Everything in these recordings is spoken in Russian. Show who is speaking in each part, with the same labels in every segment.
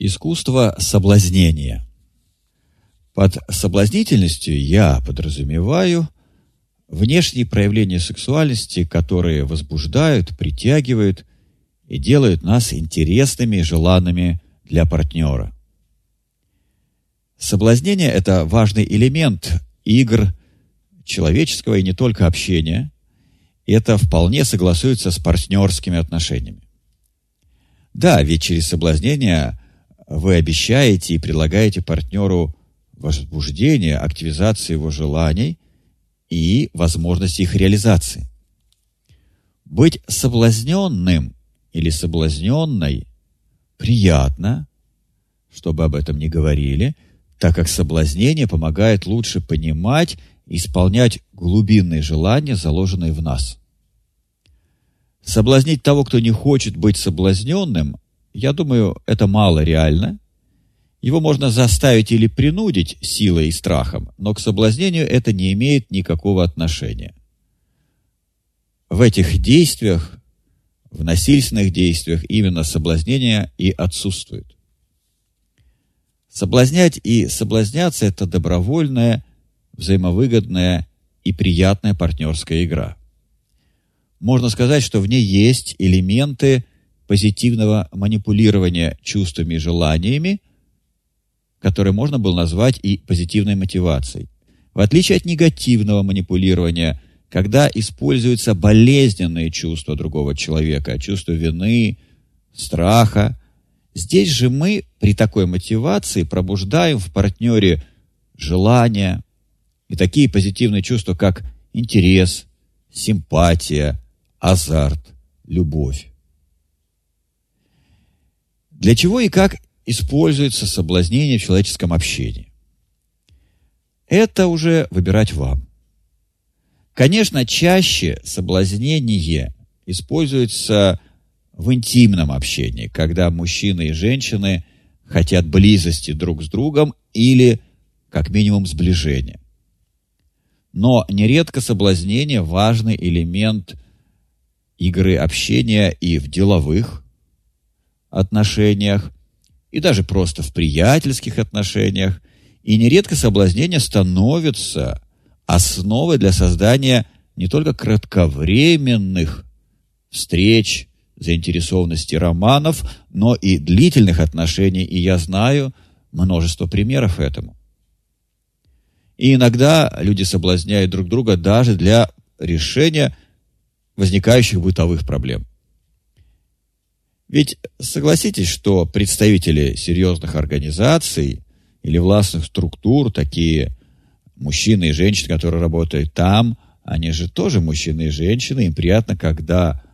Speaker 1: Искусство соблазнения. Под соблазнительностью я подразумеваю внешние проявления сексуальности, которые возбуждают, притягивают и делают нас интересными и желанными для партнера. Соблазнение – это важный элемент игр человеческого и не только общения. И это вполне согласуется с партнерскими отношениями. Да, ведь через соблазнение вы обещаете и предлагаете партнеру возбуждение, активизацию его желаний и возможность их реализации. Быть соблазненным или соблазненной приятно, чтобы об этом не говорили, так как соблазнение помогает лучше понимать и исполнять глубинные желания, заложенные в нас. Соблазнить того, кто не хочет быть соблазненным, я думаю, это мало реально. Его можно заставить или принудить силой и страхом, но к соблазнению это не имеет никакого отношения. В этих действиях, в насильственных действиях именно соблазнение и отсутствует. Соблазнять и соблазняться – это добровольная, взаимовыгодная и приятная партнерская игра. Можно сказать, что в ней есть элементы – позитивного манипулирования чувствами и желаниями, которое можно было назвать и позитивной мотивацией. В отличие от негативного манипулирования, когда используются болезненные чувства другого человека, чувство вины, страха, здесь же мы при такой мотивации пробуждаем в партнере желания и такие позитивные чувства, как интерес, симпатия, азарт, любовь. Для чего и как используется соблазнение в человеческом общении? Это уже выбирать вам. Конечно, чаще соблазнение используется в интимном общении, когда мужчины и женщины хотят близости друг с другом или, как минимум, сближения. Но нередко соблазнение – важный элемент игры общения и в деловых, отношениях, и даже просто в приятельских отношениях, и нередко соблазнение становится основой для создания не только кратковременных встреч, заинтересованности романов, но и длительных отношений, и я знаю множество примеров этому. И иногда люди соблазняют друг друга даже для решения возникающих бытовых проблем. Ведь согласитесь, что представители серьезных организаций или властных структур, такие мужчины и женщины, которые работают там, они же тоже мужчины и женщины, им приятно, когда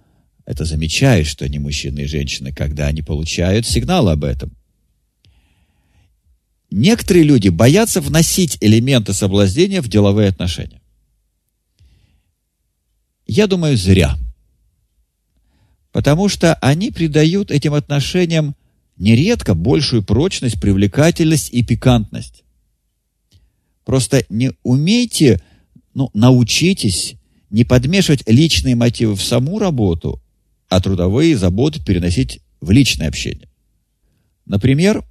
Speaker 1: это замечают, что они мужчины и женщины, когда они получают сигнал об этом. Некоторые люди боятся вносить элементы соблазнения в деловые отношения. Я думаю, зря – потому что они придают этим отношениям нередко большую прочность, привлекательность и пикантность. Просто не умейте, ну, научитесь не подмешивать личные мотивы в саму работу, а трудовые заботы переносить в личное общение. Например,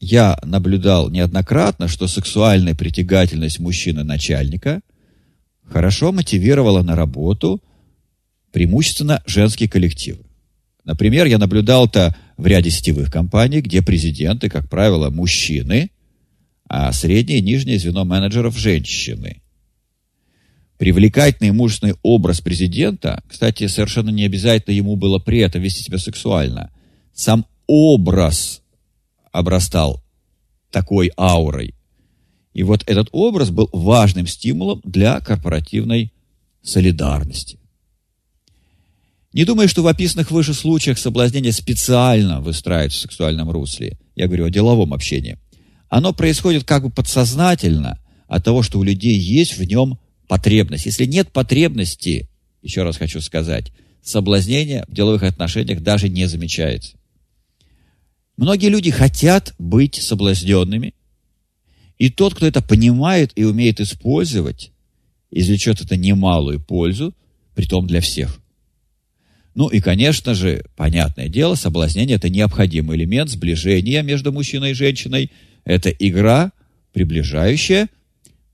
Speaker 1: я наблюдал неоднократно, что сексуальная притягательность мужчины-начальника хорошо мотивировала на работу преимущественно женские коллективы. Например, я наблюдал это в ряде сетевых компаний, где президенты, как правило, мужчины, а среднее и нижнее звено менеджеров – женщины. Привлекательный и мужественный образ президента, кстати, совершенно не обязательно ему было при этом вести себя сексуально, сам образ обрастал такой аурой. И вот этот образ был важным стимулом для корпоративной солидарности. Не думаю, что в описанных выше случаях соблазнение специально выстраивается в сексуальном русле. Я говорю о деловом общении. Оно происходит как бы подсознательно от того, что у людей есть в нем потребность. Если нет потребности, еще раз хочу сказать, соблазнение в деловых отношениях даже не замечается. Многие люди хотят быть соблазненными, и тот, кто это понимает и умеет использовать, извлечет это немалую пользу, притом для всех. Ну и, конечно же, понятное дело, соблазнение – это необходимый элемент сближения между мужчиной и женщиной. Это игра, приближающая,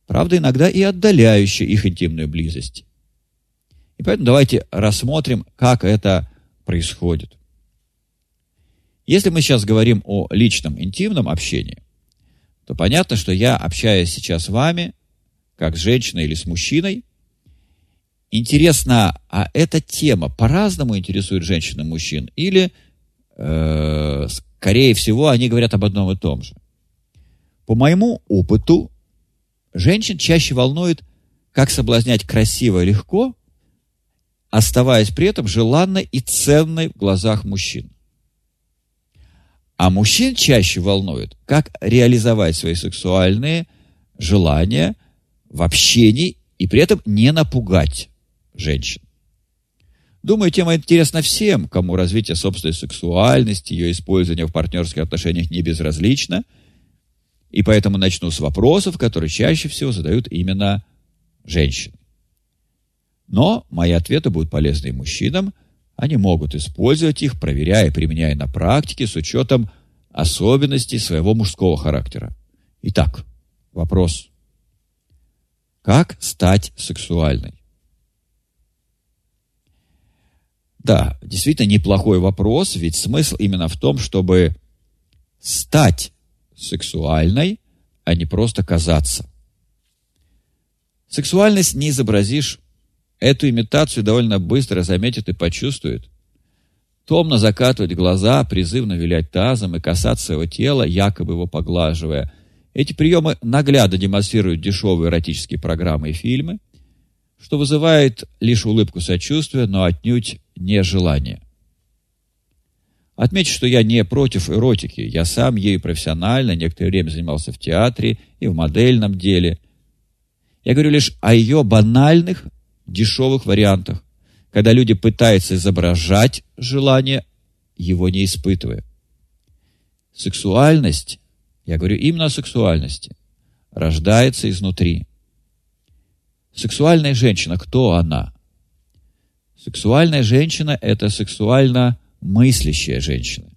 Speaker 1: правда, иногда и отдаляющая их интимную близость. И поэтому давайте рассмотрим, как это происходит. Если мы сейчас говорим о личном, интимном общении, то понятно, что я общаюсь сейчас с вами, как с женщиной или с мужчиной. Интересно, а эта тема по-разному интересует женщин и мужчин? Или, э, скорее всего, они говорят об одном и том же? По моему опыту, женщин чаще волнует, как соблазнять красиво и легко, оставаясь при этом желанной и ценной в глазах мужчин. А мужчин чаще волнует, как реализовать свои сексуальные желания в общении и при этом не напугать женщин. Думаю, тема интересна всем, кому развитие собственной сексуальности, ее использование в партнерских отношениях не безразлично. И поэтому начну с вопросов, которые чаще всего задают именно женщины. Но мои ответы будут полезны и мужчинам – они могут использовать их, проверяя и применяя на практике с учетом особенностей своего мужского характера. Итак, вопрос. Как стать сексуальной? Да, действительно неплохой вопрос, ведь смысл именно в том, чтобы стать сексуальной, а не просто казаться. Сексуальность не изобразишь Эту имитацию довольно быстро заметит и почувствует. Томно закатывать глаза, призывно вилять тазом и касаться его тела, якобы его поглаживая. Эти приемы наглядно демонстрируют дешевые эротические программы и фильмы, что вызывает лишь улыбку сочувствия, но отнюдь не желание. Отмечу, что я не против эротики. Я сам ею профессионально некоторое время занимался в театре и в модельном деле. Я говорю лишь о ее банальных, дешевых вариантах, когда люди пытаются изображать желание, его не испытывая. Сексуальность, я говорю именно о сексуальности, рождается изнутри. Сексуальная женщина, кто она? Сексуальная женщина – это сексуально мыслящая женщина.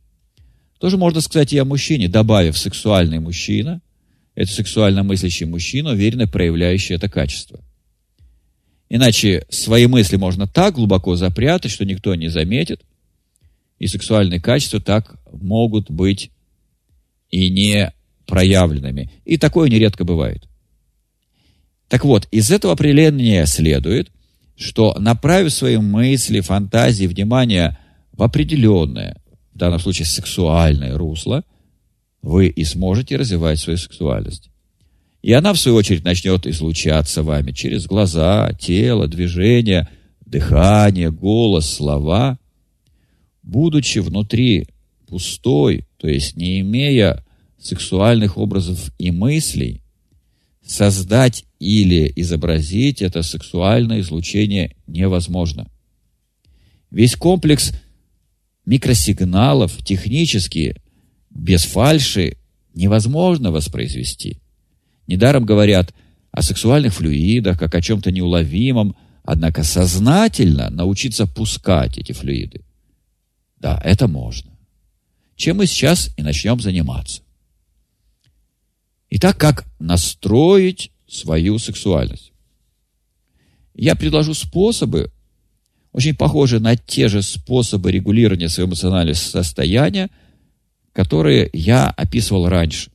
Speaker 1: Тоже можно сказать и о мужчине, добавив сексуальный мужчина – это сексуально мыслящий мужчина, уверенно проявляющий это качество. Иначе свои мысли можно так глубоко запрятать, что никто не заметит. И сексуальные качества так могут быть и не проявленными. И такое нередко бывает. Так вот, из этого определения следует, что направив свои мысли, фантазии, внимание в определенное, в данном случае сексуальное русло, вы и сможете развивать свою сексуальность. И она, в свою очередь, начнет излучаться вами через глаза, тело, движение, дыхание, голос, слова. Будучи внутри пустой, то есть не имея сексуальных образов и мыслей, создать или изобразить это сексуальное излучение невозможно. Весь комплекс микросигналов технически без фальши невозможно воспроизвести – Недаром говорят о сексуальных флюидах, как о чем-то неуловимом, однако сознательно научиться пускать эти флюиды. Да, это можно. Чем мы сейчас и начнем заниматься. Итак, как настроить свою сексуальность? Я предложу способы, очень похожие на те же способы регулирования своего эмоционального состояния, которые я описывал раньше.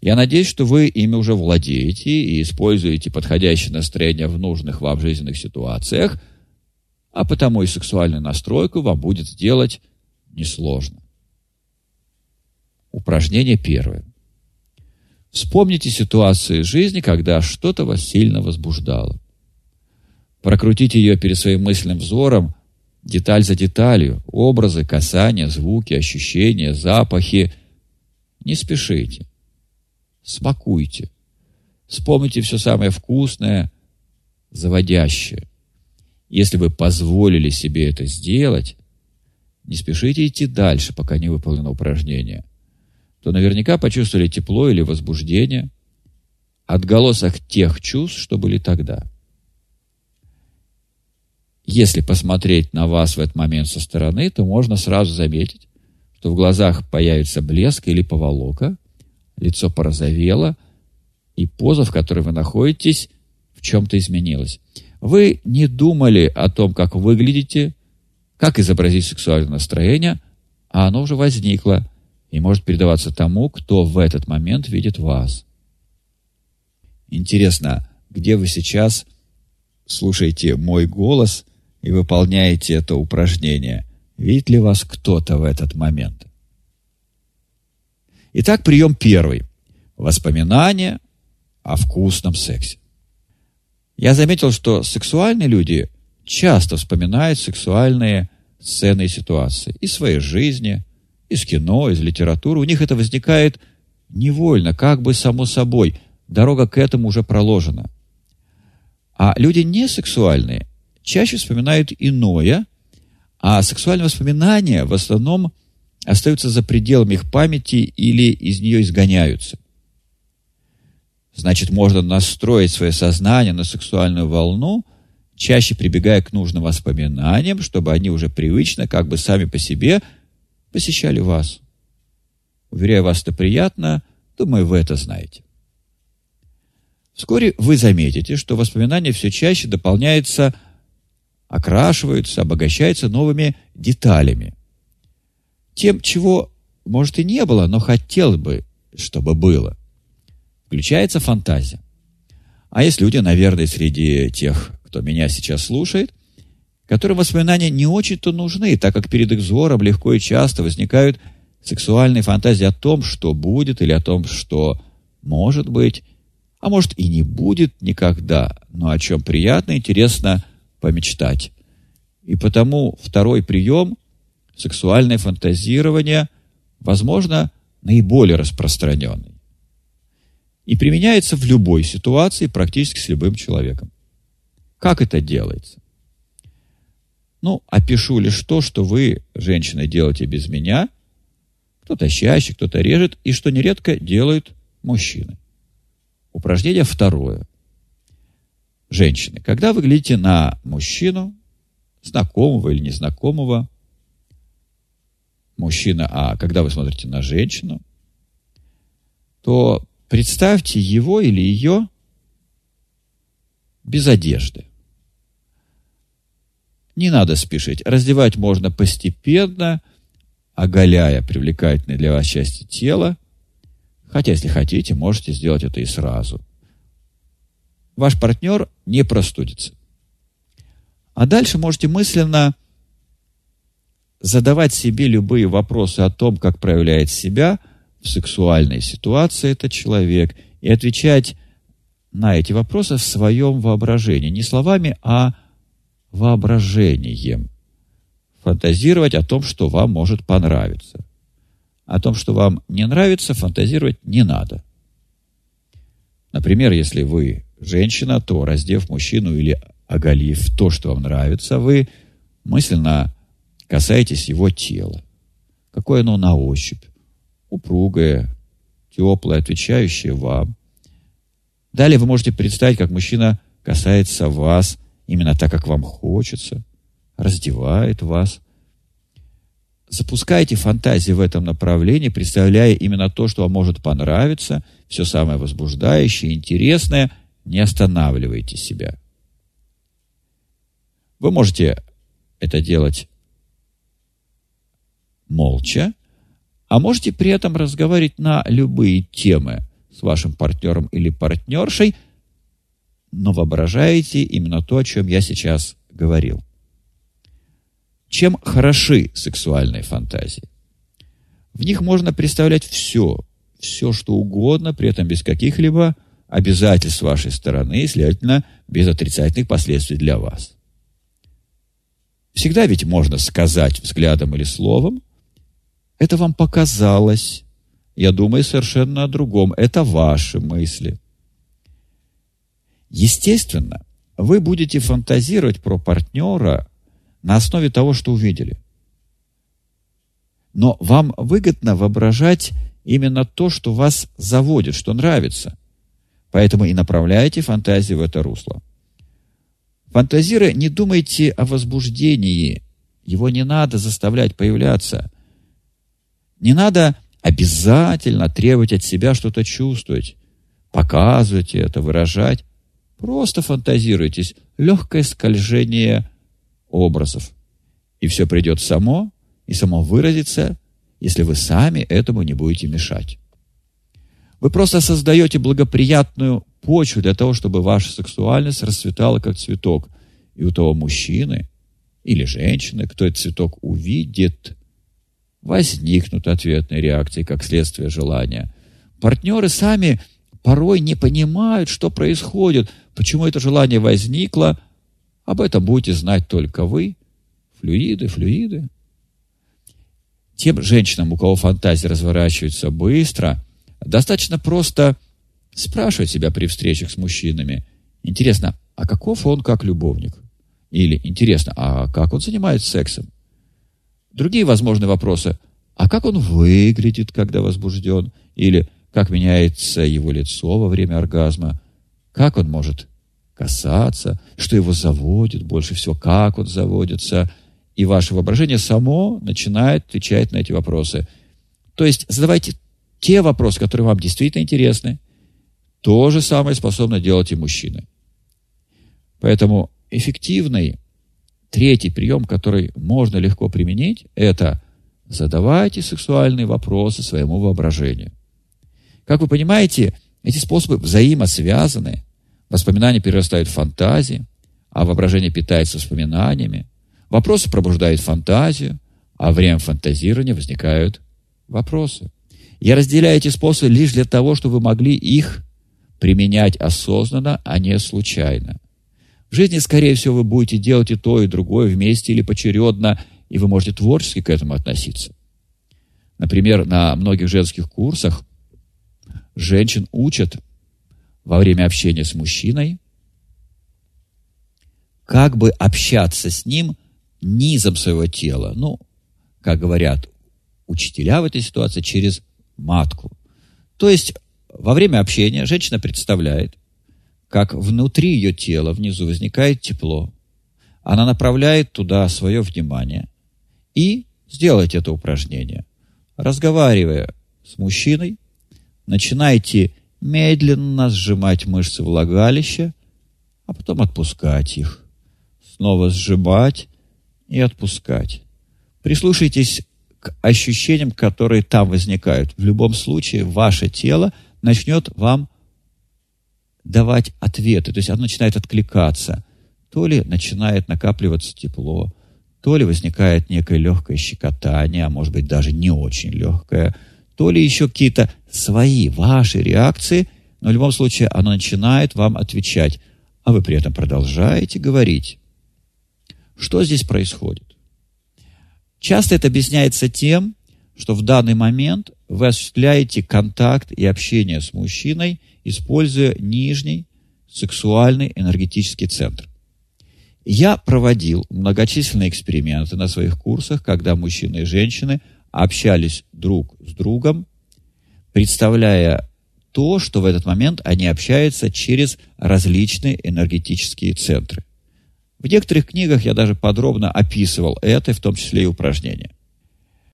Speaker 1: Я надеюсь, что вы ими уже владеете и используете подходящее настроение в нужных вам жизненных ситуациях, а потому и сексуальную настройку вам будет сделать несложно. Упражнение первое. Вспомните ситуацию из жизни, когда что-то вас сильно возбуждало. Прокрутите ее перед своим мысленным взором деталь за деталью, образы, касания, звуки, ощущения, запахи. Не спешите. Смакуйте. Вспомните все самое вкусное, заводящее. Если вы позволили себе это сделать, не спешите идти дальше, пока не выполнено упражнение, то наверняка почувствовали тепло или возбуждение, отголосок тех чувств, что были тогда. Если посмотреть на вас в этот момент со стороны, то можно сразу заметить, что в глазах появится блеск или поволока, лицо порозовело, и поза, в которой вы находитесь, в чем-то изменилась. Вы не думали о том, как выглядите, как изобразить сексуальное настроение, а оно уже возникло и может передаваться тому, кто в этот момент видит вас. Интересно, где вы сейчас слушаете мой голос и выполняете это упражнение? Видит ли вас кто-то в этот момент? Итак, прием первый. Воспоминания о вкусном сексе. Я заметил, что сексуальные люди часто вспоминают сексуальные сцены и ситуации из своей жизни, из кино, из литературы. У них это возникает невольно, как бы само собой. Дорога к этому уже проложена. А люди не сексуальные чаще вспоминают иное, а сексуальные воспоминания в основном остаются за пределами их памяти или из нее изгоняются. Значит, можно настроить свое сознание на сексуальную волну, чаще прибегая к нужным воспоминаниям, чтобы они уже привычно, как бы сами по себе, посещали вас. Уверяю вас, это приятно, думаю, вы это знаете. Вскоре вы заметите, что воспоминания все чаще дополняются, окрашиваются, обогащаются новыми деталями. Тем, чего, может, и не было, но хотелось бы, чтобы было включается фантазия. А есть люди, наверное, среди тех, кто меня сейчас слушает, которым воспоминания не очень-то нужны, так как перед их взором легко и часто возникают сексуальные фантазии о том, что будет или о том, что может быть, а может и не будет никогда, но о чем приятно и интересно помечтать. И потому второй прием – сексуальное фантазирование, возможно, наиболее распространенный и применяется в любой ситуации практически с любым человеком. Как это делается? Ну, опишу лишь то, что вы, женщины, делаете без меня. Кто-то чаще, кто-то режет, и что нередко делают мужчины. Упражнение второе. Женщины, когда вы глядите на мужчину, знакомого или незнакомого, мужчина, а когда вы смотрите на женщину, то Представьте его или ее без одежды. Не надо спешить. Раздевать можно постепенно, оголяя привлекательное для вас части тела. Хотя, если хотите, можете сделать это и сразу. Ваш партнер не простудится. А дальше можете мысленно задавать себе любые вопросы о том, как проявляет себя – в сексуальной ситуации этот человек и отвечать на эти вопросы в своем воображении. Не словами, а воображением. Фантазировать о том, что вам может понравиться. О том, что вам не нравится, фантазировать не надо. Например, если вы женщина, то, раздев мужчину или оголив то, что вам нравится, вы мысленно касаетесь его тела. Какое оно на ощупь, упругая, теплая, отвечающая вам. Далее вы можете представить, как мужчина касается вас именно так, как вам хочется, раздевает вас. Запускайте фантазии в этом направлении, представляя именно то, что вам может понравиться, все самое возбуждающее, интересное, не останавливайте себя. Вы можете это делать молча, а можете при этом разговаривать на любые темы с вашим партнером или партнершей, но воображаете именно то, о чем я сейчас говорил. Чем хороши сексуальные фантазии? В них можно представлять все, все, что угодно, при этом без каких-либо обязательств вашей стороны и, следовательно, без отрицательных последствий для вас. Всегда ведь можно сказать взглядом или словом, это вам показалось. Я думаю совершенно о другом. Это ваши мысли. Естественно, вы будете фантазировать про партнера на основе того, что увидели. Но вам выгодно воображать именно то, что вас заводит, что нравится. Поэтому и направляйте фантазии в это русло. Фантазируя, не думайте о возбуждении. Его не надо заставлять появляться. Не надо обязательно требовать от себя что-то чувствовать. Показывайте это, выражать. Просто фантазируйтесь. Легкое скольжение образов. И все придет само, и само выразится, если вы сами этому не будете мешать. Вы просто создаете благоприятную почву для того, чтобы ваша сексуальность расцветала как цветок. И у того мужчины или женщины, кто этот цветок увидит, возникнут ответные реакции как следствие желания. Партнеры сами порой не понимают, что происходит, почему это желание возникло. Об этом будете знать только вы. Флюиды, флюиды. Тем женщинам, у кого фантазии разворачиваются быстро, достаточно просто спрашивать себя при встречах с мужчинами. Интересно, а каков он как любовник? Или интересно, а как он занимается сексом? Другие возможные вопросы. А как он выглядит, когда возбужден? Или как меняется его лицо во время оргазма? Как он может касаться? Что его заводит больше всего? Как он заводится? И ваше воображение само начинает отвечать на эти вопросы. То есть задавайте те вопросы, которые вам действительно интересны. То же самое способны делать и мужчины. Поэтому эффективный третий прием, который можно легко применить, это задавайте сексуальные вопросы своему воображению. Как вы понимаете, эти способы взаимосвязаны. Воспоминания перерастают в фантазии, а воображение питается воспоминаниями. Вопросы пробуждают фантазию, а время фантазирования возникают вопросы. Я разделяю эти способы лишь для того, чтобы вы могли их применять осознанно, а не случайно. В жизни, скорее всего, вы будете делать и то, и другое вместе или поочередно, и вы можете творчески к этому относиться. Например, на многих женских курсах женщин учат во время общения с мужчиной, как бы общаться с ним низом своего тела. Ну, как говорят учителя в этой ситуации, через матку. То есть во время общения женщина представляет, как внутри ее тела, внизу возникает тепло. Она направляет туда свое внимание. И сделайте это упражнение. Разговаривая с мужчиной, начинайте медленно сжимать мышцы влагалища, а потом отпускать их. Снова сжимать и отпускать. Прислушайтесь к ощущениям, которые там возникают. В любом случае, ваше тело начнет вам давать ответы, то есть оно начинает откликаться. То ли начинает накапливаться тепло, то ли возникает некое легкое щекотание, а может быть даже не очень легкое, то ли еще какие-то свои, ваши реакции, но в любом случае оно начинает вам отвечать, а вы при этом продолжаете говорить. Что здесь происходит? Часто это объясняется тем, что в данный момент вы осуществляете контакт и общение с мужчиной, используя нижний сексуальный энергетический центр. Я проводил многочисленные эксперименты на своих курсах, когда мужчины и женщины общались друг с другом, представляя то, что в этот момент они общаются через различные энергетические центры. В некоторых книгах я даже подробно описывал это, в том числе и упражнения.